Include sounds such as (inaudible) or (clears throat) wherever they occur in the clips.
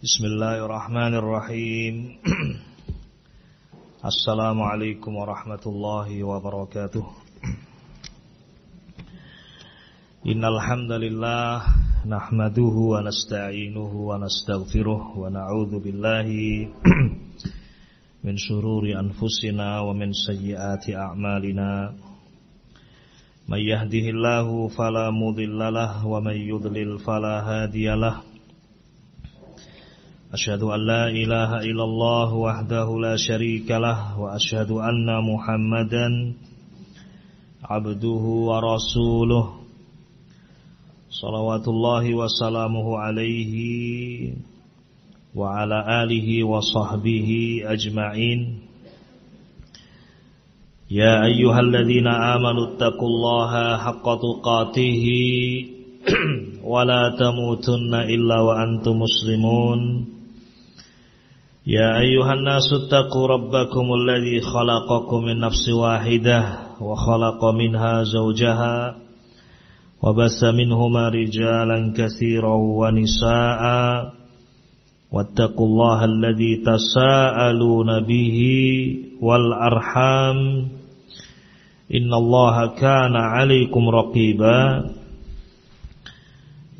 Bismillahirrahmanirrahim. (clears throat) Assalamualaikum warahmatullahi wabarakatuh. Innal hamdalillah nahmaduhu nasta'inuhu wa na'udzu billahi (clears throat) min shururi anfusina min sayyiati a'malina. May yahdihillahu fala mudhillalah wa may yudlil أشهد أن لا إله إلا الله وحده لا شريك له وأشهد أن محمدا عبده ورسوله. صلوات الله وسلامه عليه وعلى آله وصحبه أجمعين. يا أيها الذين آمنوا اتقوا الله حق تقاته (clears throat) ولا تموتن إلا وأنتم مسلمون. يا أيها الناس اتقوا ربكم الذي خلقكم من نفس واحدة وخلق منها زوجها وبث منهما رجالا كثيرا ونساء واتقوا الله الذي تساءلون به والأرحام إن الله كان عليكم رقيبا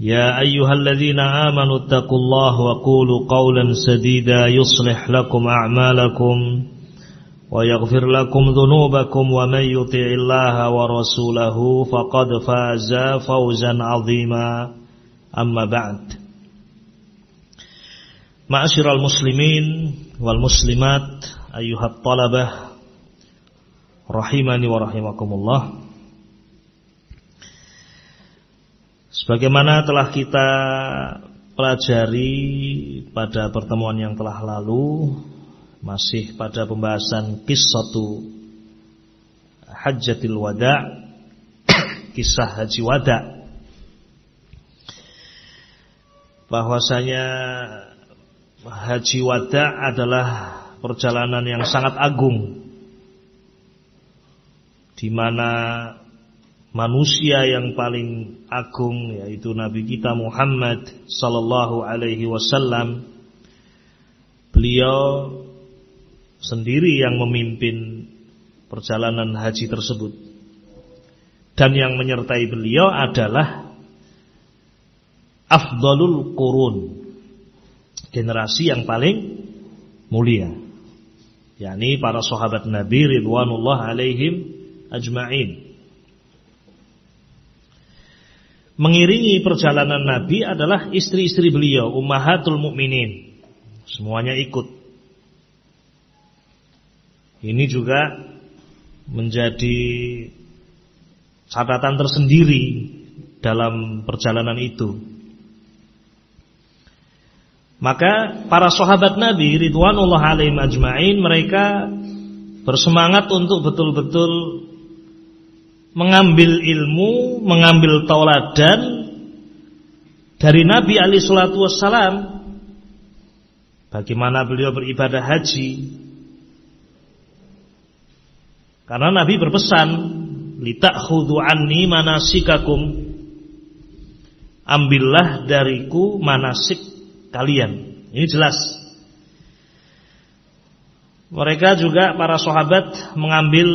يا أيها الذين آمنوا اتقوا الله وقولوا قولا سديدا يصلح لكم أعمالكم ويغفر لكم ذنوبكم ومن يطع الله ورسوله فقد فاز فوزا عظيما. أما بعد. معاشر المسلمين والمسلمات أيها الطلبة رحمني ورحمكم الله. Sebagaimana telah kita pelajari pada pertemuan yang telah lalu Masih pada pembahasan kisatu Hajjatil Wada' (coughs) Kisah Haji Wada' Bahwasanya Haji Wada' adalah perjalanan yang sangat agung di mana manusia yang paling agung yaitu Nabi kita Muhammad sallallahu alaihi wasallam. Beliau sendiri yang memimpin perjalanan haji tersebut. Dan yang menyertai beliau adalah afdalul qurun generasi yang paling mulia yakni para sahabat Nabi ridwanullah alaihim ajma'in mengiringi perjalanan Nabi adalah istri-istri beliau, ummahatul mukminin. Semuanya ikut. Ini juga menjadi catatan tersendiri dalam perjalanan itu. Maka para sahabat Nabi ridwanullah alaihim ajmain mereka bersemangat untuk betul-betul mengambil ilmu, mengambil tauladan dari Nabi Ali Shallallahu Wasallam. Bagaimana beliau beribadah haji? Karena Nabi berpesan, "Litakhudhu anni manasikakum." Ambillah dariku manasik kalian. Ini jelas. Mereka juga para sahabat mengambil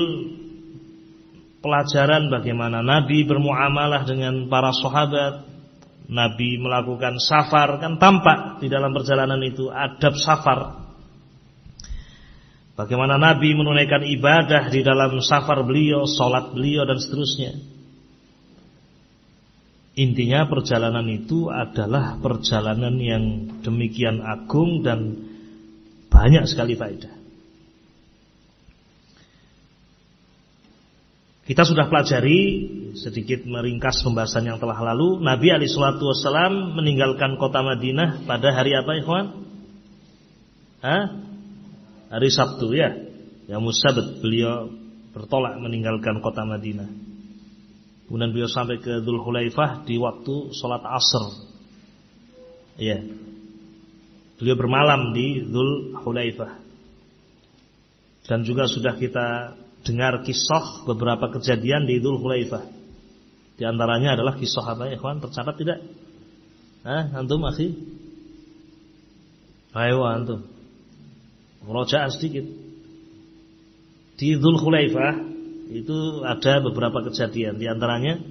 pelajaran bagaimana Nabi bermuamalah dengan para sahabat. Nabi melakukan safar kan tampak di dalam perjalanan itu adab safar. Bagaimana Nabi menunaikan ibadah di dalam safar beliau, sholat beliau dan seterusnya. Intinya perjalanan itu adalah perjalanan yang demikian agung dan banyak sekali faedah. Kita sudah pelajari sedikit meringkas pembahasan yang telah lalu. Nabi Ali Shallallahu Wasallam meninggalkan kota Madinah pada hari apa, Ikhwan? Hah? Hari Sabtu ya. Yang musabat beliau bertolak meninggalkan kota Madinah. Kemudian beliau sampai ke Dhul Hulaifah di waktu sholat asr. Ya. Beliau bermalam di Dhul Hulaifah. Dan juga sudah kita dengar kisah beberapa kejadian di Idul Hulaifah. Di antaranya adalah kisah apa ya, kawan? Tercatat tidak? Hah, antum masih? Ayo antum. Merojaan sedikit. Di Dhul Khulaifah itu ada beberapa kejadian di antaranya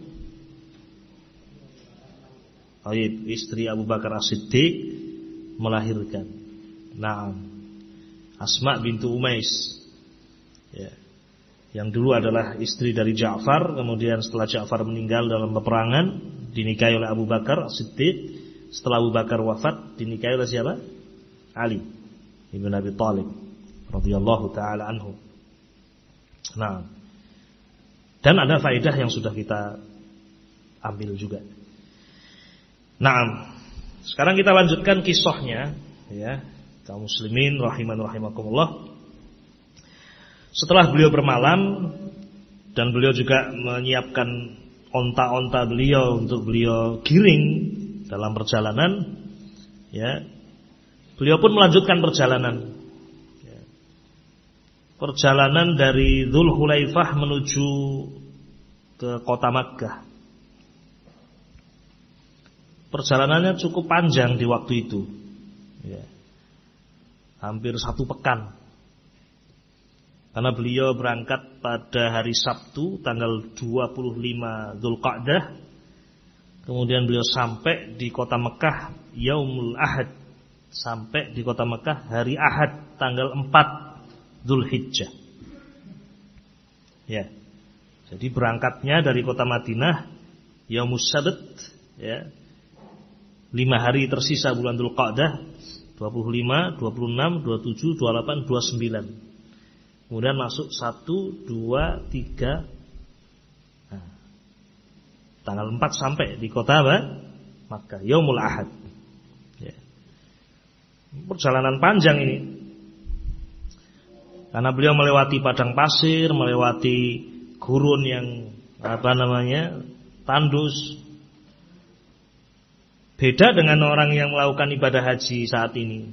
Taib, istri Abu Bakar As-Siddiq melahirkan. Nah, Asma bintu Umais. Ya. Yang dulu adalah istri dari Ja'far, kemudian setelah Ja'far meninggal dalam peperangan, dinikahi oleh Abu Bakar As-Siddiq. Setelah Abu Bakar wafat, dinikahi oleh siapa? Ali ibn Abi Thalib radhiyallahu taala anhu. Nah, dan ada faedah yang sudah kita ambil juga. Nah, sekarang kita lanjutkan kisahnya ya, kaum muslimin rahiman rahimakumullah. Setelah beliau bermalam dan beliau juga menyiapkan onta-onta beliau untuk beliau giring dalam perjalanan ya. Beliau pun melanjutkan perjalanan. Ya. Perjalanan dari Dhul Hulaifah menuju ke kota Makkah. Perjalanannya cukup panjang di waktu itu. Ya. Hampir satu pekan. Karena beliau berangkat pada hari Sabtu tanggal 25 Dzulqa'dah. Kemudian beliau sampai di kota Mekah Yaumul Ahad. Sampai di kota Mekah hari Ahad tanggal 4 Dzulhijjah. Ya. Jadi berangkatnya dari kota Madinah Yaumus Sabt ya lima hari tersisa bulan Dhul Qa'dah 25, 26, 27, 28, 29 Kemudian masuk 1, 2, 3 nah, Tanggal 4 sampai di kota apa? Makkah Yaumul Ahad ya. Perjalanan panjang ini Karena beliau melewati padang pasir Melewati gurun yang Apa namanya Tandus Beda dengan orang yang melakukan ibadah haji saat ini.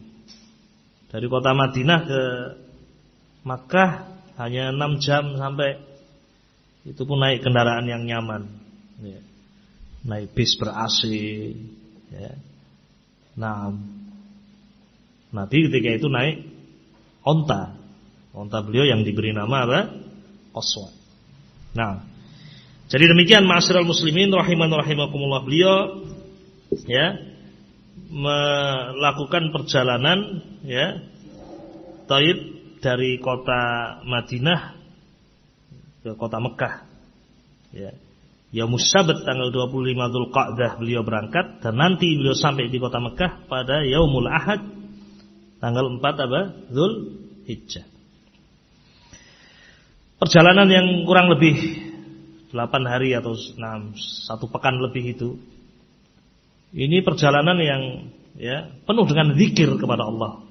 Dari kota Madinah ke Makkah hanya 6 jam sampai itu pun naik kendaraan yang nyaman. Ya. Naik bis ber AC. Ya. Nah, Nabi ketika itu naik onta. Onta beliau yang diberi nama apa? Qaswa. Nah, jadi demikian ma'asyiral muslimin rahiman rahimakumullah beliau ya melakukan perjalanan ya taib dari kota Madinah ke kota Mekah ya Ya Musabat tanggal 25 Dzulqa'dah beliau berangkat dan nanti beliau sampai di kota Mekah pada Yaumul Ahad tanggal 4 apa? Hijjah. Perjalanan yang kurang lebih 8 hari atau 6 satu pekan lebih itu ini perjalanan yang ya penuh dengan zikir kepada Allah.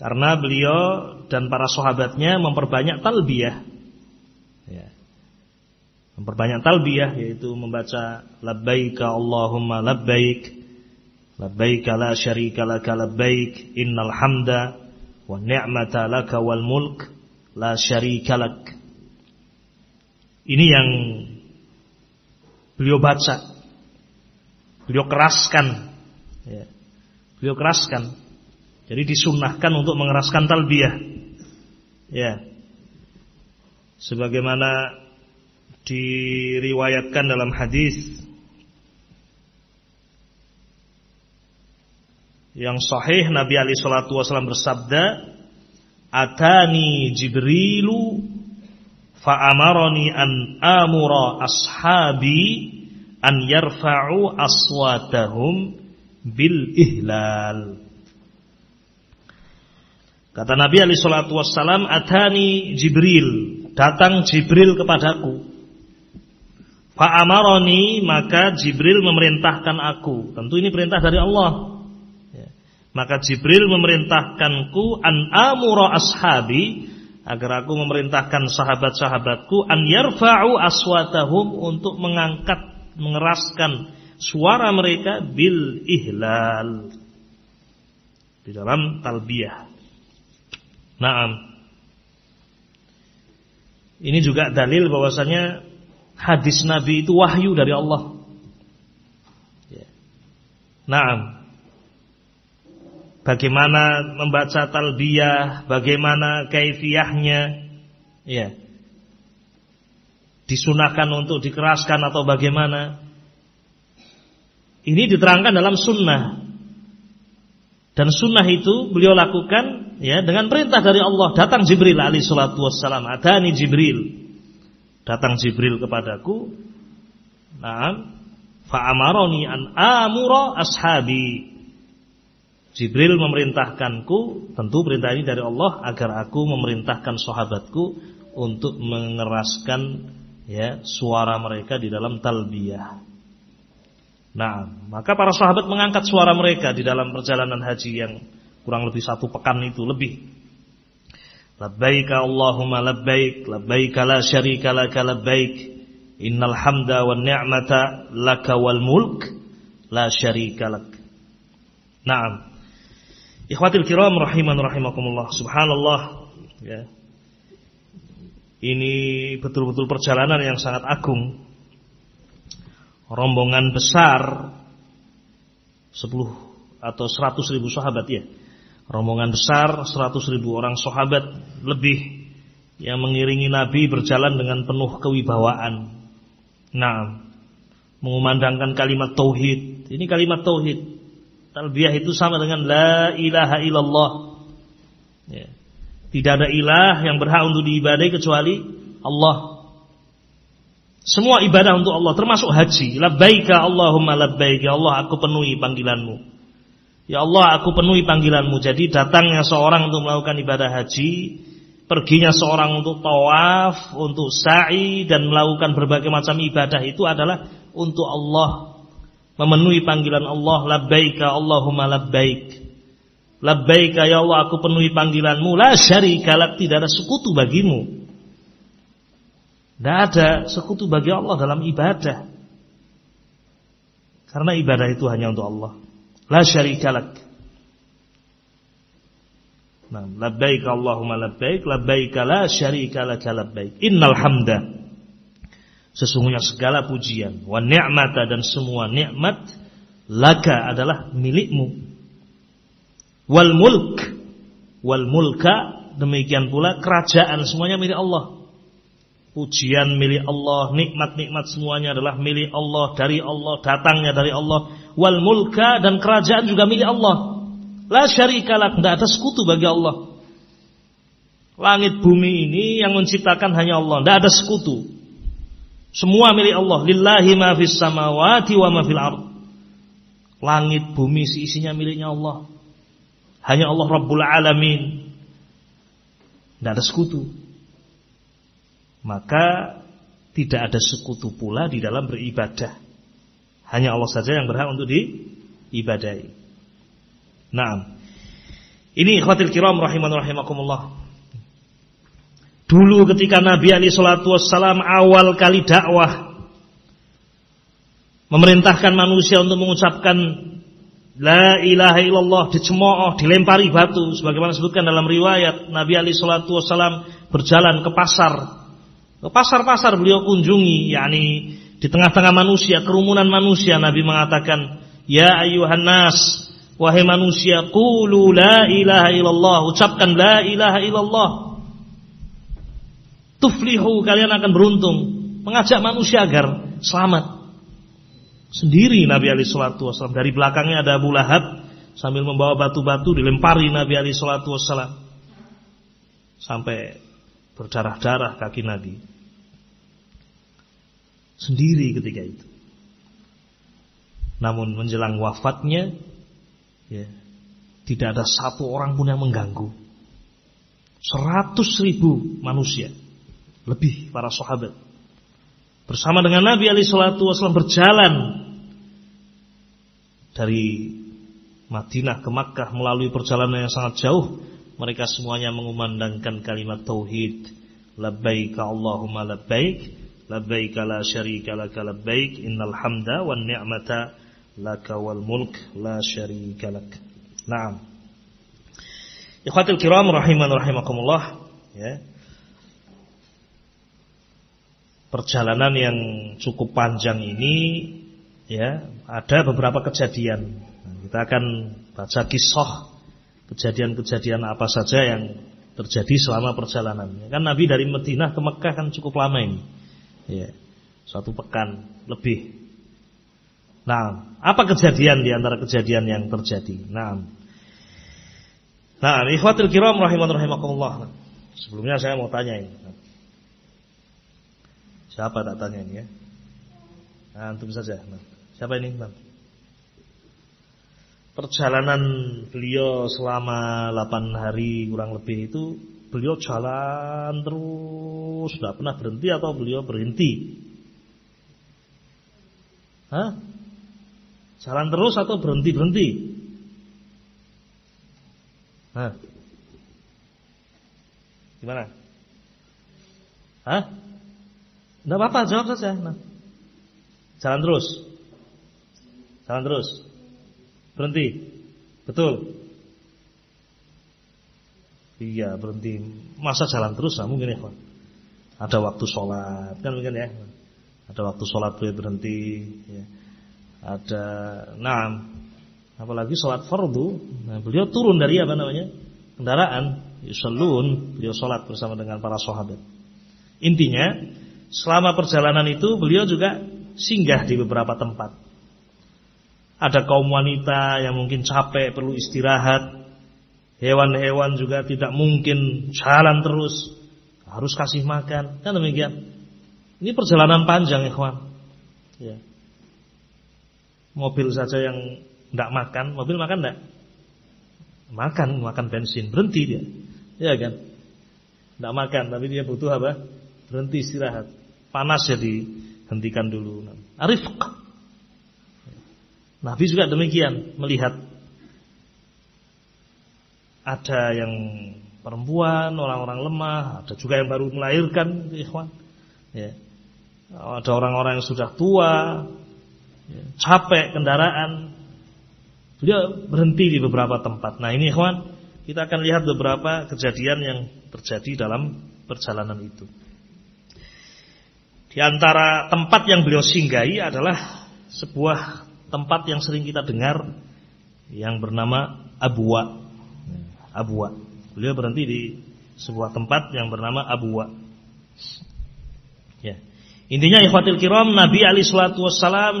Karena beliau dan para sahabatnya memperbanyak talbiyah. Ya. Memperbanyak talbiyah yaitu membaca labbaika Allahumma labbaik labbaik la syarika laka labbaik innal hamda wa ni'mata laka wal mulk la syarika lak. Ini yang beliau baca Beliau keraskan. Ya. Beliau keraskan. Jadi disunahkan untuk mengeraskan talbiyah. Ya. Sebagaimana diriwayatkan dalam hadis yang sahih Nabi Ali Shallallahu Wasallam bersabda, "Atani Jibrilu fa'amaroni an amura ashabi an yarfa'u aswatahum bil ihlal. Kata Nabi Ali Shallallahu Wasallam, Atani Jibril, datang Jibril kepadaku. Fa'amaroni maka Jibril memerintahkan aku. Tentu ini perintah dari Allah. Ya. Maka Jibril memerintahkanku an amura ashabi agar aku memerintahkan sahabat-sahabatku an yarfa'u aswatahum untuk mengangkat mengeraskan suara mereka bil ihlal di dalam talbiyah. Naam. Ini juga dalil bahwasanya hadis Nabi itu wahyu dari Allah. Ya. Naam. bagaimana membaca talbiyah, bagaimana kaifiyahnya, ya. Disunahkan untuk dikeraskan atau bagaimana? Ini diterangkan dalam sunnah. Dan sunnah itu beliau lakukan ya dengan perintah dari Allah. Datang Jibril alaihi salatu wassalam. Adani Jibril. Datang Jibril kepadaku. Nah, fa'amaroni an amura ashabi. Jibril memerintahkanku, tentu perintah ini dari Allah agar aku memerintahkan sahabatku untuk mengeraskan ya suara mereka di dalam talbiyah. Nah, maka para sahabat mengangkat suara mereka di dalam perjalanan haji yang kurang lebih satu pekan itu lebih. Labbaik Allahumma labbaik, labbaik la syarika laka labbaik. Innal hamda wan ni'mata laka wal mulk la syarika lak. Naam. Ikhwatil kiram rahiman rahimakumullah. Subhanallah ya. Ini betul-betul perjalanan yang sangat agung. Rombongan besar 10 atau 100 ribu sahabat ya. Rombongan besar 100 ribu orang sahabat lebih yang mengiringi Nabi berjalan dengan penuh kewibawaan. Nah, mengumandangkan kalimat tauhid. Ini kalimat tauhid Talbiyah itu sama dengan la ilaha illallah. Ya. Tidak ada ilah yang berhak untuk diibadai kecuali Allah. Semua ibadah untuk Allah termasuk haji. Labbaika Allahumma labbaik. Ya Allah aku penuhi panggilanmu. Ya Allah aku penuhi panggilanmu. Jadi datangnya seorang untuk melakukan ibadah haji. Perginya seorang untuk tawaf, untuk sa'i dan melakukan berbagai macam ibadah itu adalah untuk Allah memenuhi panggilan Allah labbaika Allahumma labbaik labbaika ya Allah aku penuhi panggilanmu la syarika lak tidak ada sekutu bagimu tidak ada sekutu bagi Allah dalam ibadah. Karena ibadah itu hanya untuk Allah. La syarika lak. Nah, labbaik Allahumma labbaik labbaik la syarika lak labbaik. Innal hamda. Sesungguhnya segala pujian, wa ni'mata dan semua nikmat laka adalah milikmu. Wal mulk, wal mulka demikian pula kerajaan semuanya milik Allah. Pujian milik Allah, nikmat-nikmat semuanya adalah milik Allah, dari Allah, datangnya dari Allah. Wal mulka dan kerajaan juga milik Allah. La syarika lak, tidak ada sekutu bagi Allah. Langit bumi ini yang menciptakan hanya Allah, tidak ada sekutu. Semua milik Allah. Lillahi ma fis samawati wa ma fil ard. Langit, bumi seisinya miliknya Allah. Hanya Allah Rabbul Alamin. Tidak ada sekutu. Maka tidak ada sekutu pula di dalam beribadah. Hanya Allah saja yang berhak untuk diibadai. Nah, ini ikhwatil kiram rahiman rahimakumullah. Dulu ketika Nabi Ali Shallallahu Wasallam awal kali dakwah memerintahkan manusia untuk mengucapkan La ilaha illallah dicemooh, dilempari batu sebagaimana disebutkan dalam riwayat Nabi Ali Shallallahu Wasallam berjalan ke pasar ke pasar-pasar beliau kunjungi yakni di tengah-tengah manusia kerumunan manusia Nabi mengatakan ya ayuhan nas wahai manusia qulu la ilaha illallah ucapkan la ilaha illallah Tuflihu kalian akan beruntung. Mengajak manusia agar selamat. Sendiri Nabi Ali Shallallahu Wasallam dari belakangnya ada Abu Lahab sambil membawa batu-batu dilempari Nabi Ali Shallallahu Wasallam sampai berdarah-darah kaki Nabi. Sendiri ketika itu. Namun menjelang wafatnya, ya, tidak ada satu orang pun yang mengganggu. Seratus ribu manusia lebih para sahabat bersama dengan Nabi Ali Shallallahu Wasallam berjalan dari Madinah ke Makkah melalui perjalanan yang sangat jauh mereka semuanya mengumandangkan kalimat tauhid labbaik Allahumma labbaik labbaik la syarika laka labbaik innal hamda wan ni'mata laka wal mulk la syarika lak Naam Ikhwatul kiram rahiman rahimakumullah ya perjalanan yang cukup panjang ini ya ada beberapa kejadian. Kita akan baca kisah kejadian-kejadian apa saja yang terjadi selama perjalanan. Kan Nabi dari Madinah ke Mekah kan cukup lama ini. Ya. Satu pekan lebih. Nah, apa kejadian di antara kejadian yang terjadi? Nah, Nah, ikhwatul kiram rahiman rahimakumullah. Sebelumnya saya mau tanya ini. Siapa tak tanya ini ya? Nah, antum saja. Nah, siapa ini, Bang? Perjalanan beliau selama 8 hari kurang lebih itu beliau jalan terus, tidak pernah berhenti atau beliau berhenti? Hah? Jalan terus atau berhenti-berhenti? Hah? Gimana? Hah? Tidak apa-apa, jawab saja. Nah. Jalan terus. Jalan terus. Berhenti. Betul. Iya, berhenti. Masa jalan terus? Nah, mungkin ya. Ada waktu sholat, kan mungkin ya. Ada waktu sholat boleh berhenti. Ya. Ada, nah, apalagi sholat fardu. Nah, beliau turun dari apa namanya? Kendaraan. Yusallun. Beliau sholat bersama dengan para sahabat. Intinya, selama perjalanan itu beliau juga singgah di beberapa tempat. Ada kaum wanita yang mungkin capek, perlu istirahat. Hewan-hewan juga tidak mungkin jalan terus. Harus kasih makan. Kan demikian. Ini perjalanan panjang, ikhwan. Ya. Mobil saja yang tidak makan, mobil makan tidak? Makan, makan bensin, berhenti dia. Ya kan? Tidak makan, tapi dia butuh apa? Berhenti istirahat. Panas jadi hentikan dulu. Arif. Nabi juga demikian melihat ada yang perempuan, orang-orang lemah, ada juga yang baru melahirkan, ikhwan. Ya. Ada orang-orang yang sudah tua, ya, capek kendaraan. Beliau berhenti di beberapa tempat. Nah, ini ikhwan, kita akan lihat beberapa kejadian yang terjadi dalam perjalanan itu. Di antara tempat yang beliau singgahi adalah sebuah tempat yang sering kita dengar yang bernama Abwa. Abwa. Beliau berhenti di sebuah tempat yang bernama Abwa. Ya. Intinya ikhwatil kiram Nabi Ali Shallallahu Wasallam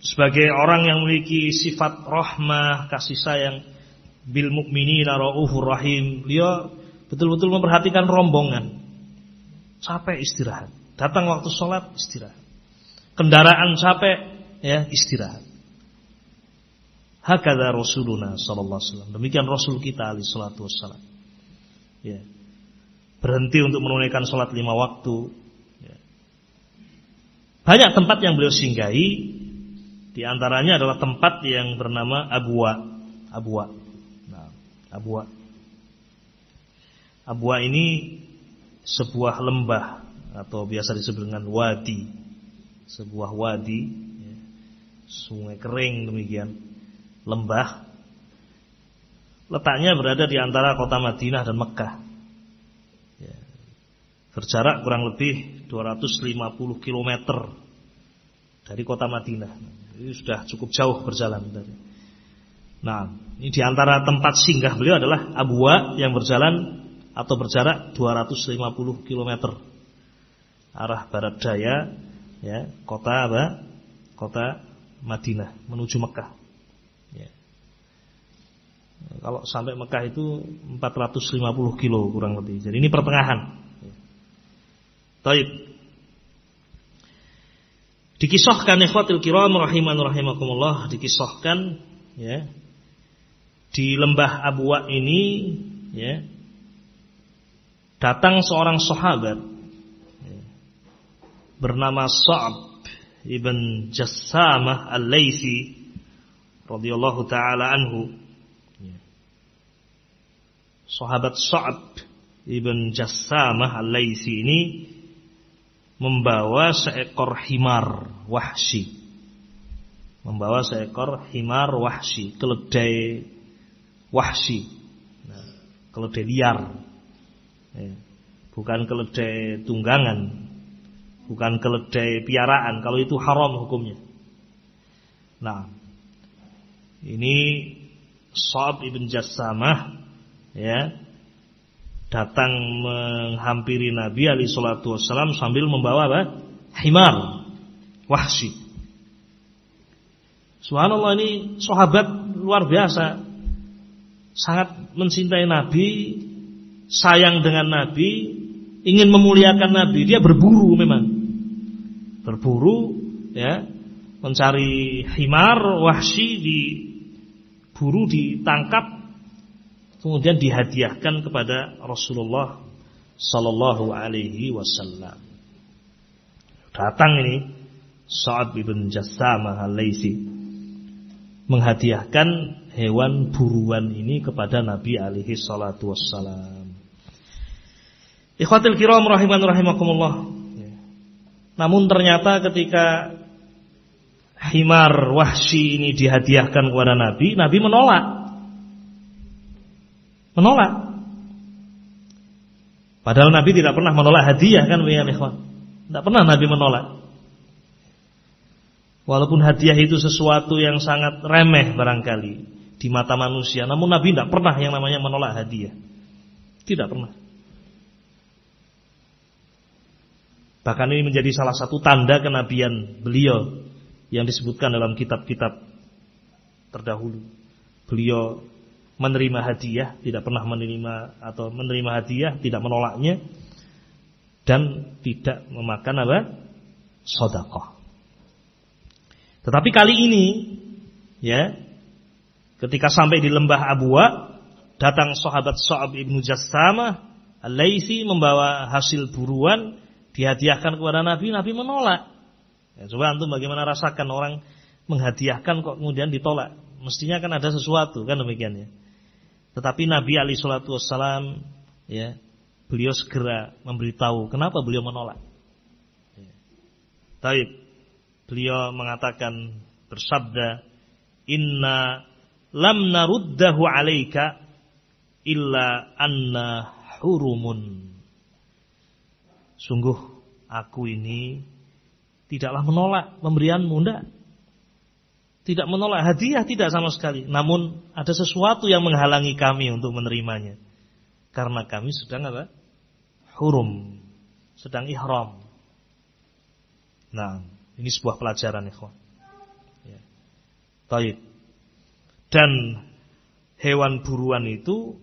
sebagai orang yang memiliki sifat rahmah, kasih sayang, bil mukminina raufur rahim. Beliau betul-betul memperhatikan rombongan. Capek istirahat. Datang waktu sholat istirahat. Kendaraan capek ya istirahat. Hakada Rasuluna sallallahu alaihi wasallam. Demikian Rasul kita alaihi wassalam. Ya. Berhenti untuk menunaikan sholat lima waktu. Ya. Banyak tempat yang beliau singgahi. Di antaranya adalah tempat yang bernama Abwa. Abwa. Nah, Abwa. Abwa ini sebuah lembah atau biasa disebut dengan wadi, sebuah wadi, ya, sungai kering demikian, lembah. Letaknya berada di antara kota Madinah dan Mekah. Ya, berjarak kurang lebih 250 km dari kota Madinah. Ini sudah cukup jauh berjalan dari. Nah, ini di antara tempat singgah beliau adalah Abwa yang berjalan atau berjarak 250 km arah barat daya ya kota apa kota Madinah menuju Mekah. Kalau sampai Mekah itu 450 kilo kurang lebih jadi ini pertengahan ya. Taib dikisahkan ikhwatil kiram rahiman rahimakumullah dikisahkan ya di lembah Abuwa ini ya datang seorang sahabat bernama Sa'ab ibn Jassamah Al-Laitsi radhiyallahu taala anhu. Sahabat Sa'ab ibn Jassamah Al-Laitsi ini membawa seekor himar wahsi. Membawa seekor himar wahsi, keledai wahsi. Nah, keledai liar. Ya, bukan keledai tunggangan, bukan keledai piaraan. Kalau itu haram hukumnya. Nah, ini Sa'ab ibn Jassamah ya datang menghampiri Nabi alaihi wasallam sambil membawa apa? himar wahsi. Subhanallah ini sahabat luar biasa. Sangat mencintai Nabi, sayang dengan Nabi, ingin memuliakan Nabi. Dia berburu memang. Berburu ya, mencari himar wahsi di buru ditangkap kemudian dihadiahkan kepada Rasulullah sallallahu alaihi wasallam. Datang ini Sa'ad bin Jassamah al-Laisi menghadiahkan hewan buruan ini kepada Nabi alaihi salatu wassalam. Ikhwatul kiram rahiman rahimakumullah. Namun ternyata ketika himar wahsi ini dihadiahkan kepada Nabi, Nabi menolak. Menolak. Padahal Nabi tidak pernah menolak hadiah kan ya ikhwan. Tidak pernah Nabi menolak. Walaupun hadiah itu sesuatu yang sangat remeh barangkali di mata manusia, namun Nabi tidak pernah yang namanya menolak hadiah. Tidak pernah. Bahkan ini menjadi salah satu tanda kenabian beliau yang disebutkan dalam kitab-kitab terdahulu. Beliau menerima hadiah, tidak pernah menerima atau menerima hadiah, tidak menolaknya dan tidak memakan apa? Sodakoh. Tetapi kali ini, ya, ketika sampai di lembah Abuwa, datang sahabat Sa'ab ibnu Jassama, Al-Laisi membawa hasil buruan, dihadiahkan kepada Nabi, Nabi menolak. Ya, coba antum bagaimana rasakan orang menghadiahkan kok kemudian ditolak. Mestinya kan ada sesuatu kan demikian ya. Tetapi Nabi Ali Shallallahu Wasallam ya beliau segera memberitahu kenapa beliau menolak. Ya. Taib beliau mengatakan bersabda Inna lam naruddahu alaika illa anna hurumun. Sungguh aku ini tidaklah menolak pemberianmu, enggak. Tidak menolak hadiah tidak sama sekali. Namun ada sesuatu yang menghalangi kami untuk menerimanya. Karena kami sedang apa? Hurum. Sedang ihram. Nah, ini sebuah pelajaran ikhwan. Ya. Taib. Dan hewan buruan itu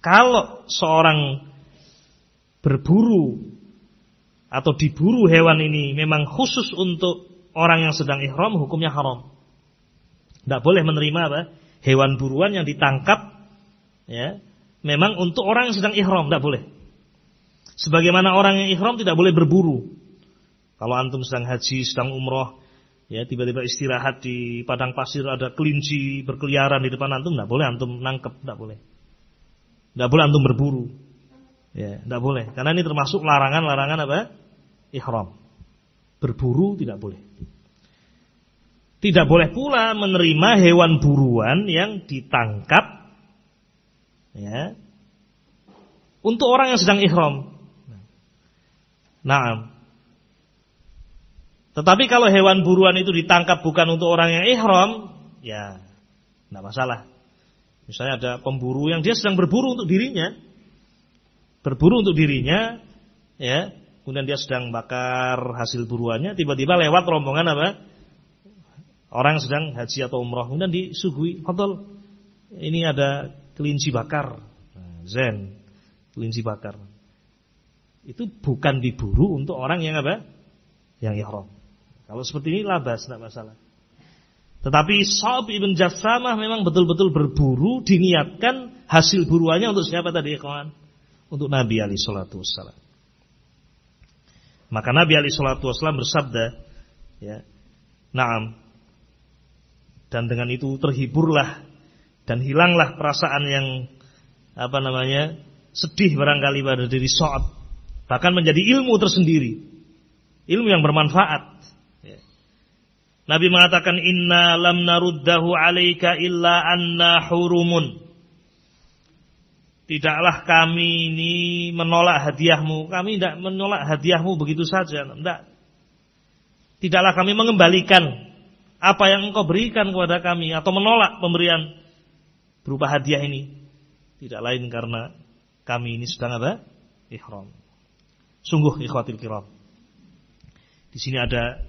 kalau seorang berburu atau diburu hewan ini memang khusus untuk orang yang sedang ihram hukumnya haram. Tidak boleh menerima apa? Hewan buruan yang ditangkap ya, memang untuk orang yang sedang ihram tidak boleh. Sebagaimana orang yang ihram tidak boleh berburu. Kalau antum sedang haji, sedang umroh, ya tiba-tiba istirahat di padang pasir ada kelinci berkeliaran di depan antum, tidak boleh antum nangkep, tidak boleh. Tidak boleh antum berburu. Ya, tidak boleh. Karena ini termasuk larangan-larangan apa? ihram. Berburu tidak boleh. Tidak boleh pula menerima hewan buruan yang ditangkap ya, untuk orang yang sedang ihram. Nah, tetapi kalau hewan buruan itu ditangkap bukan untuk orang yang ihram, ya tidak masalah. Misalnya ada pemburu yang dia sedang berburu untuk dirinya, berburu untuk dirinya, ya kemudian dia sedang bakar hasil buruannya, tiba-tiba lewat rombongan apa? Orang sedang haji atau umroh, kemudian disuguhi, hotel ini ada kelinci bakar, nah, zen, kelinci bakar. Itu bukan diburu untuk orang yang apa? Yang ihram. Kalau seperti ini labas, tidak masalah. Tetapi Sa'ab ibn Jassamah memang betul-betul berburu, diniatkan hasil buruannya untuk siapa tadi, kawan? Untuk Nabi Ali Shallallahu Wasallam. Maka Nabi Ali Shallallahu Wasallam bersabda, ya, naam. Dan dengan itu terhiburlah dan hilanglah perasaan yang apa namanya sedih barangkali pada diri Sa'ad. Bahkan menjadi ilmu tersendiri, ilmu yang bermanfaat. Ya. Nabi mengatakan inna lam naruddahu alaika illa anna hurumun. Tidaklah kami ini menolak hadiahmu. Kami tidak menolak hadiahmu begitu saja. Tidak. Tidaklah kami mengembalikan apa yang engkau berikan kepada kami atau menolak pemberian berupa hadiah ini tidak lain karena kami ini sedang apa? Ihram. Sungguh ikhwatil kiram. Di sini ada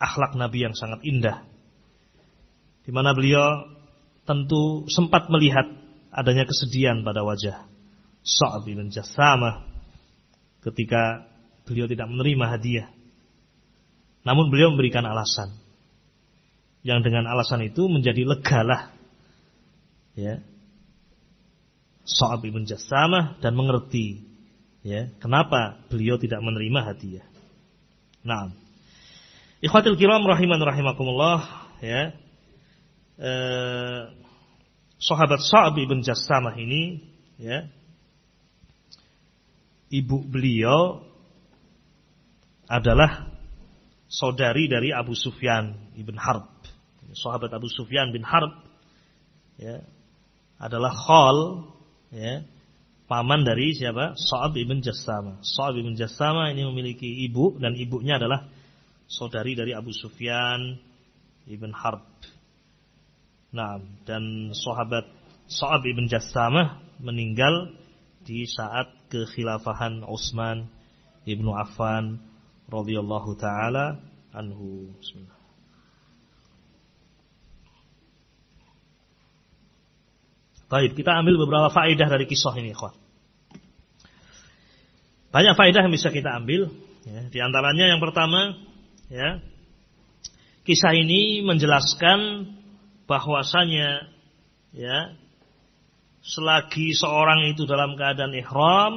akhlak Nabi yang sangat indah. Di mana beliau tentu sempat melihat adanya kesedihan pada wajah Sa'ab bin Jassamah ketika beliau tidak menerima hadiah. Namun beliau memberikan alasan. Yang dengan alasan itu menjadi legalah. Ya. Sa'ab bin Jassamah dan mengerti ya, kenapa beliau tidak menerima hadiah. Nah, ikhwatil kiram rahiman rahimakumullah, ya. Eh, sahabat Sa'ab bin Jassamah ini, ya, ibu beliau adalah saudari dari Abu Sufyan ibn Harb. Sahabat Abu Sufyan bin Harb ya, adalah khal ya, paman dari siapa? Sa'ab ibn Jassama. Sa'ab ibn Jassama ini memiliki ibu dan ibunya adalah saudari dari Abu Sufyan ibn Harb. Nah, dan sahabat Sa'ab ibn Jassama meninggal di saat kekhilafahan Utsman ibnu Affan radhiyallahu taala anhu. Bismillah. Baik, kita ambil beberapa faedah dari kisah ini, ikhwan. Banyak faedah yang bisa kita ambil. Ya, di antaranya yang pertama, ya, kisah ini menjelaskan bahwasanya, ya, selagi seorang itu dalam keadaan ihram,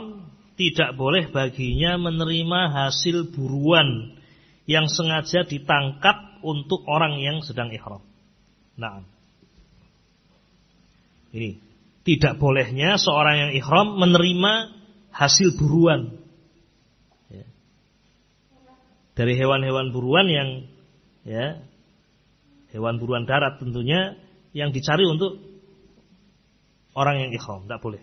tidak boleh baginya menerima hasil buruan yang sengaja ditangkap untuk orang yang sedang ihram. Nah, ini tidak bolehnya seorang yang ihram menerima hasil buruan ya. dari hewan-hewan buruan yang ya hewan buruan darat tentunya yang dicari untuk orang yang ihram, tidak boleh.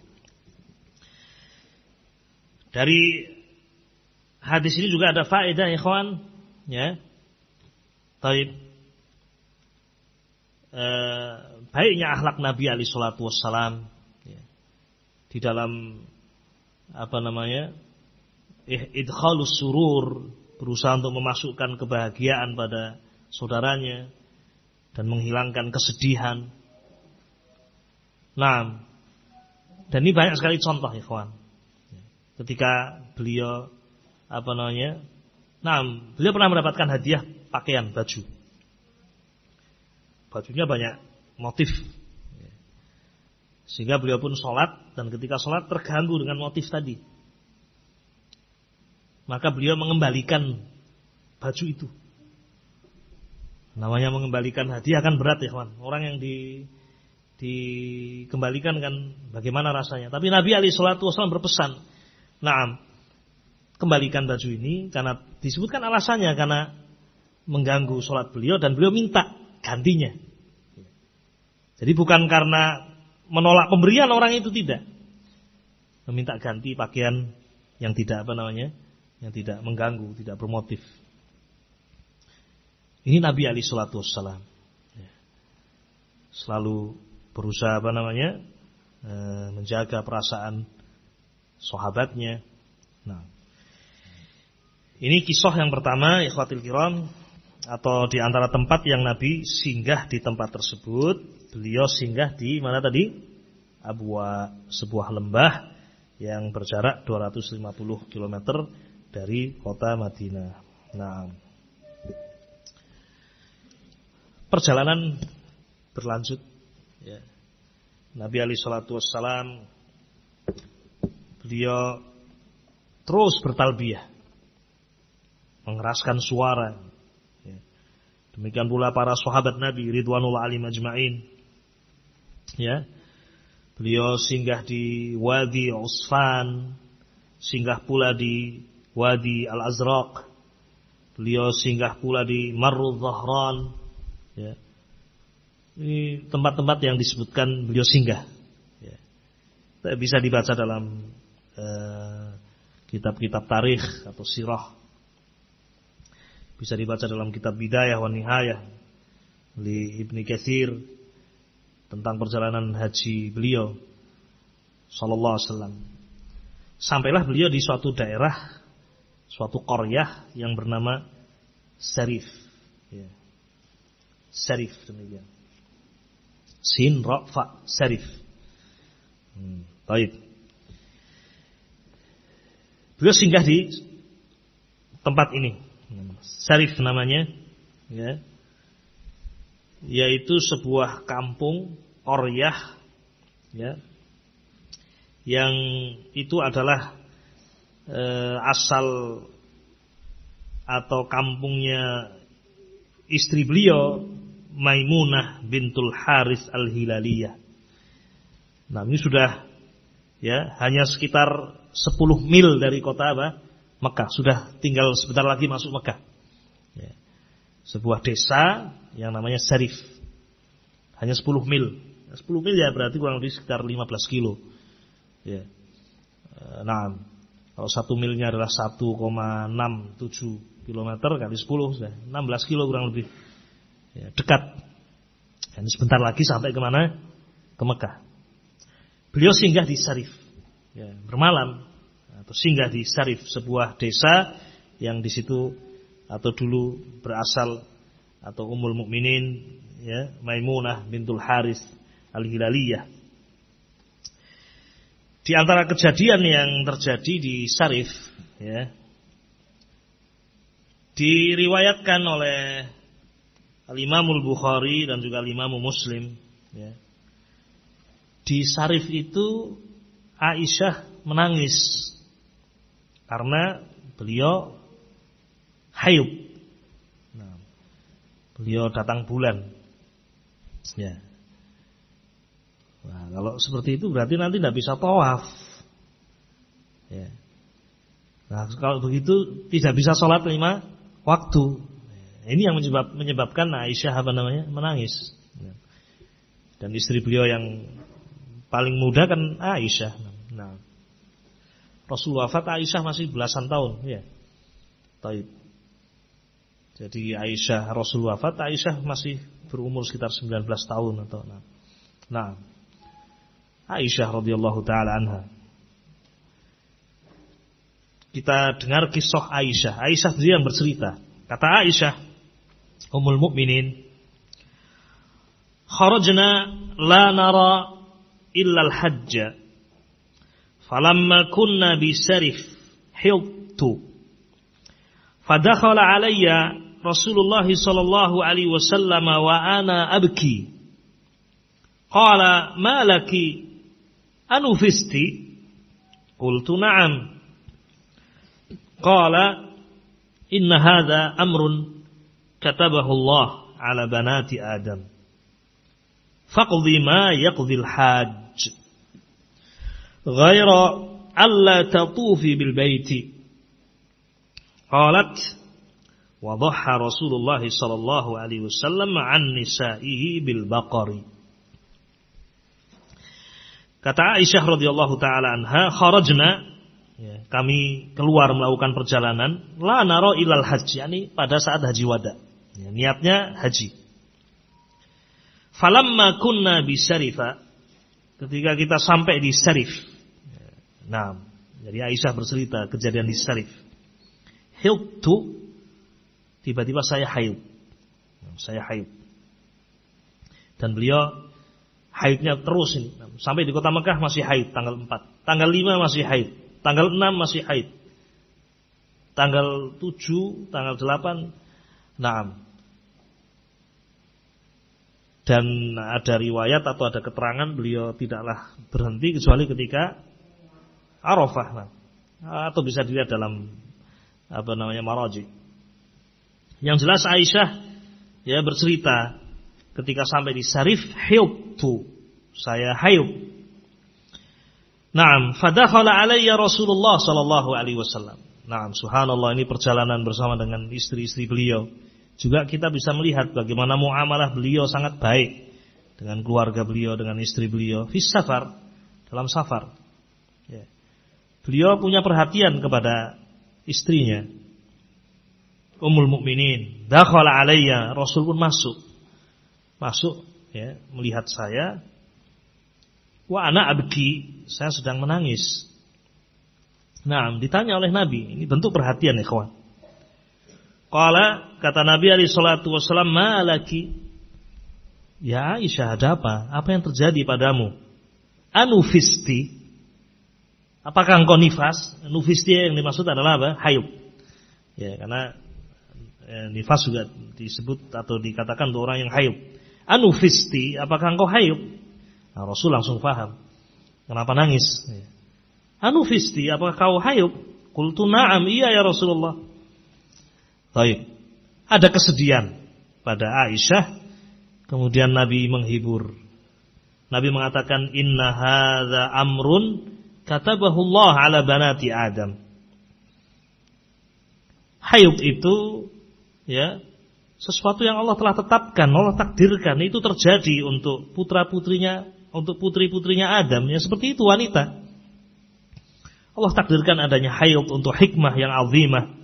Dari hadis ini juga ada faedah ikhwan, ya. Taib. E, baiknya akhlak Nabi Ali Shallallahu Wasallam ya. di dalam apa namanya idkhalus surur berusaha untuk memasukkan kebahagiaan pada saudaranya dan menghilangkan kesedihan. Nah, dan ini banyak sekali contoh ikhwan ketika beliau apa namanya? Nah, beliau pernah mendapatkan hadiah pakaian baju. Bajunya banyak motif. Sehingga beliau pun sholat dan ketika sholat terganggu dengan motif tadi. Maka beliau mengembalikan baju itu. Namanya mengembalikan hadiah kan berat ya kawan. Orang yang di dikembalikan kan bagaimana rasanya. Tapi Nabi Ali Shallallahu Wasallam berpesan, Nah, kembalikan baju ini karena disebutkan alasannya karena mengganggu sholat beliau dan beliau minta gantinya. Jadi bukan karena menolak pemberian orang itu tidak. Meminta ganti pakaian yang tidak apa namanya, yang tidak mengganggu, tidak bermotif. Ini Nabi Ali Shallallahu Wasallam selalu berusaha apa namanya eh, menjaga perasaan sahabatnya. Nah, ini kisah yang pertama, ikhwatil kiram, atau di antara tempat yang Nabi singgah di tempat tersebut, beliau singgah di mana tadi? Abwa, sebuah lembah yang berjarak 250 km dari kota Madinah. Nah, perjalanan berlanjut. Ya. Nabi Ali Shallallahu Wasallam beliau terus bertalbiyah mengeraskan suara ya. demikian pula para sahabat Nabi ridwanullah alim ajmain ya beliau singgah di Wadi Usfan singgah pula di Wadi Al-Azraq beliau singgah pula di Marru Zahran ya ini tempat-tempat yang disebutkan beliau singgah ya. bisa dibaca dalam Eh, kitab-kitab tarikh atau sirah. Bisa dibaca dalam kitab Bidayah wa Nihayah di Ibni Katsir tentang perjalanan haji beliau sallallahu alaihi wasallam. Sampailah beliau di suatu daerah, suatu qaryah yang bernama Sarif. Ya. Sarif demikian. Sin ra fa. Hmm, baik. Beliau singgah di tempat ini. Sarif namanya, ya. Yaitu sebuah kampung Oryah ya. Yang itu adalah e, asal atau kampungnya istri beliau Maimunah bintul Haris Al-Hilaliyah. Nah, ini sudah ya hanya sekitar 10 mil dari kota apa? Mekah. Sudah tinggal sebentar lagi masuk Mekah. Ya. Sebuah desa yang namanya Sarif. Hanya 10 mil. 10 mil ya berarti kurang lebih sekitar 15 kilo. Ya. Nah, kalau satu milnya adalah 1,67 kilometer kali 10 sudah 16 kilo kurang lebih. Ya, dekat. Dan sebentar lagi sampai ke mana? Ke Mekah. Beliau singgah di Sarif ya, bermalam atau singgah di Sarif sebuah desa yang di situ atau dulu berasal atau umul mukminin ya Maimunah bintul Haris al-Hilaliyah. Di antara kejadian yang terjadi di Sarif ya diriwayatkan oleh Al-Imamul Bukhari dan juga Al-Imam Muslim ya. Di Sarif itu Aisyah menangis karena beliau hayub. Nah, beliau datang bulan. Ya. Nah, kalau seperti itu berarti nanti tidak bisa tawaf. Ya. Nah, kalau begitu tidak bisa sholat lima waktu. Ini yang menyebab, menyebabkan Aisyah apa namanya menangis. Ya. Dan istri beliau yang paling muda kan Aisyah. Nah, Rasul wafat Aisyah masih belasan tahun, ya. Taib. Jadi Aisyah Rasul wafat Aisyah masih berumur sekitar 19 tahun atau nah. Nah, Aisyah radhiyallahu taala anha. Kita dengar kisah Aisyah. Aisyah sendiri yang bercerita. Kata Aisyah, Ummul Mukminin, "Kharajna la nara illa al-hajj. Falamma kunna bisarif hiltu. Fadakhala alayya Rasulullah sallallahu alaihi wasallam wa ana abki. Qala ma laki anufisti? Qultu na'am. Qala inna hadha amrun katabahu Allah ala banati Adam. Faqdi ma yaqdil hajj. Ghaira alla tatufi bil baiti. Qalat wa Rasulullah sallallahu alaihi wasallam an nisa'ihi bil baqari. Kata Aisyah radhiyallahu taala anha, kharajna ya, kami keluar melakukan perjalanan la naro ilal haji yani pada saat haji wada Ya, niatnya haji. Falamma kunna bisarifa, ketika kita sampai di Sarif, Nah, jadi Aisyah bercerita kejadian di Sarif. Hiltu, tiba-tiba saya haid. Saya haid. Dan beliau haidnya terus ini. Sampai di kota Mekah masih haid tanggal 4. Tanggal 5 masih haid. Tanggal 6 masih haid. Tanggal 7, tanggal 8, nah. Dan ada riwayat atau ada keterangan beliau tidaklah berhenti kecuali ketika Arafah nah. atau bisa dilihat dalam apa namanya maraji. Yang jelas Aisyah ya bercerita ketika sampai di Sarif hiyubtu saya hayub. Naam, fadakhala alayya Rasulullah sallallahu alaihi wasallam. Naam, subhanallah ini perjalanan bersama dengan istri-istri beliau. Juga kita bisa melihat bagaimana muamalah beliau sangat baik dengan keluarga beliau, dengan istri beliau. Fis safar, dalam safar. Beliau punya perhatian kepada istrinya. Ummul Mukminin, dakhala alayya, Rasul pun masuk. Masuk ya, melihat saya. Wa ana abki, saya sedang menangis. Nah, ditanya oleh Nabi, ini bentuk perhatian ikhwan. Qala kata Nabi alaihi salatu wasallam, "Malaki?" Ya Aisyah, ada apa? Apa yang terjadi padamu? Anufisti. Apakah engkau nifas? Nufisti yang dimaksud adalah apa? Hayub. Ya, karena eh, nifas juga disebut atau dikatakan untuk orang yang hayub. Anufisti, apakah engkau hayub? Nah, Rasul langsung paham. Kenapa nangis? Ya. Anufisti, apakah kau hayub? Kultu na'am, iya ya Rasulullah. Baik. Ada kesedihan pada Aisyah. Kemudian Nabi menghibur. Nabi mengatakan inna hadza amrun katabahu Allah ala banati Adam. Hayub itu ya sesuatu yang Allah telah tetapkan, Allah takdirkan itu terjadi untuk putra-putrinya, untuk putri-putrinya Adam yang seperti itu wanita. Allah takdirkan adanya hayub untuk hikmah yang azimah,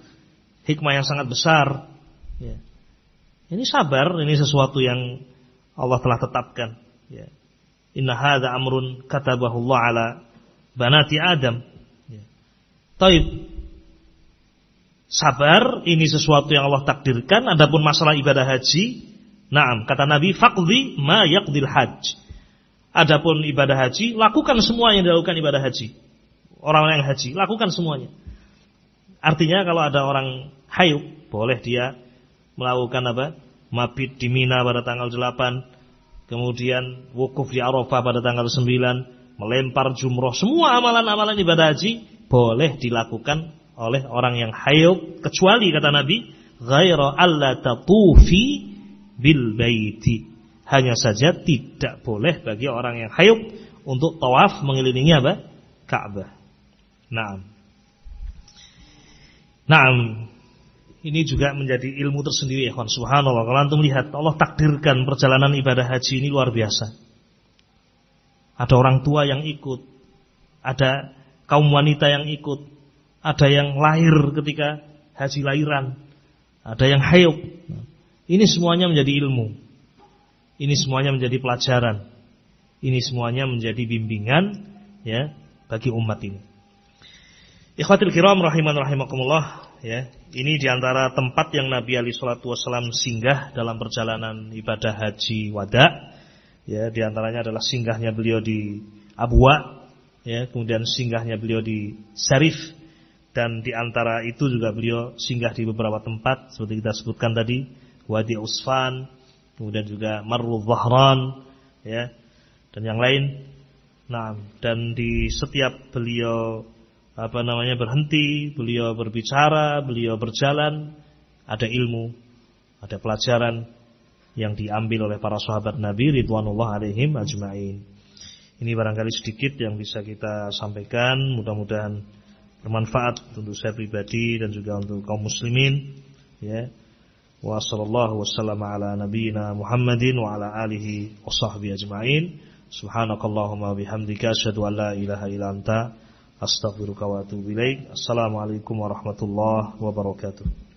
hikmah yang sangat besar. Ya. Ini sabar, ini sesuatu yang Allah telah tetapkan. Ya. Inna hadza amrun katabahu Allah ala banati Adam. Ya. Taib. Sabar, ini sesuatu yang Allah takdirkan. Adapun masalah ibadah haji, naam kata Nabi, faqdi ma yaqdil hajj. Adapun ibadah haji, lakukan semua yang dilakukan ibadah haji. Orang yang haji, lakukan semuanya. Artinya kalau ada orang hayub, boleh dia melakukan apa? Mabit di Mina pada tanggal 8, kemudian wukuf di Arafah pada tanggal 9, melempar jumroh, semua amalan-amalan ibadah haji boleh dilakukan oleh orang yang hayub kecuali kata Nabi ghaira alla tatufi bil baiti hanya saja tidak boleh bagi orang yang hayub untuk tawaf mengelilingi apa Ka'bah. Naam. Naam. Ini juga menjadi ilmu tersendiri ya Subhanallah. Kalau antum lihat Allah takdirkan perjalanan ibadah haji ini luar biasa. Ada orang tua yang ikut, ada kaum wanita yang ikut, ada yang lahir ketika haji lahiran, ada yang hayuk. Ini semuanya menjadi ilmu. Ini semuanya menjadi pelajaran. Ini semuanya menjadi bimbingan ya bagi umat ini. Ikhwatil kiram rahiman rahimakumullah ya. Ini di antara tempat yang Nabi Ali Shallallahu Wasallam singgah dalam perjalanan ibadah haji wada. Ya, di antaranya adalah singgahnya beliau di Abwa, ya, kemudian singgahnya beliau di Sarif, dan di antara itu juga beliau singgah di beberapa tempat seperti kita sebutkan tadi Wadi Usfan kemudian juga Marru Zahran ya dan yang lain nah dan di setiap beliau apa namanya berhenti beliau berbicara beliau berjalan ada ilmu ada pelajaran yang diambil oleh para sahabat Nabi ridwanullah alaihim ajmain. Ini barangkali sedikit yang bisa kita sampaikan mudah-mudahan bermanfaat untuk saya pribadi dan juga untuk kaum muslimin ya. Wa sallallahu wasallam ala nabiyyina Muhammadin wa ala alihi wa sahbihi ajma'in. Subhanakallahumma bihamdika asyhadu an la ilaha illa anta ilaik. Assalamualaikum warahmatullahi wabarakatuh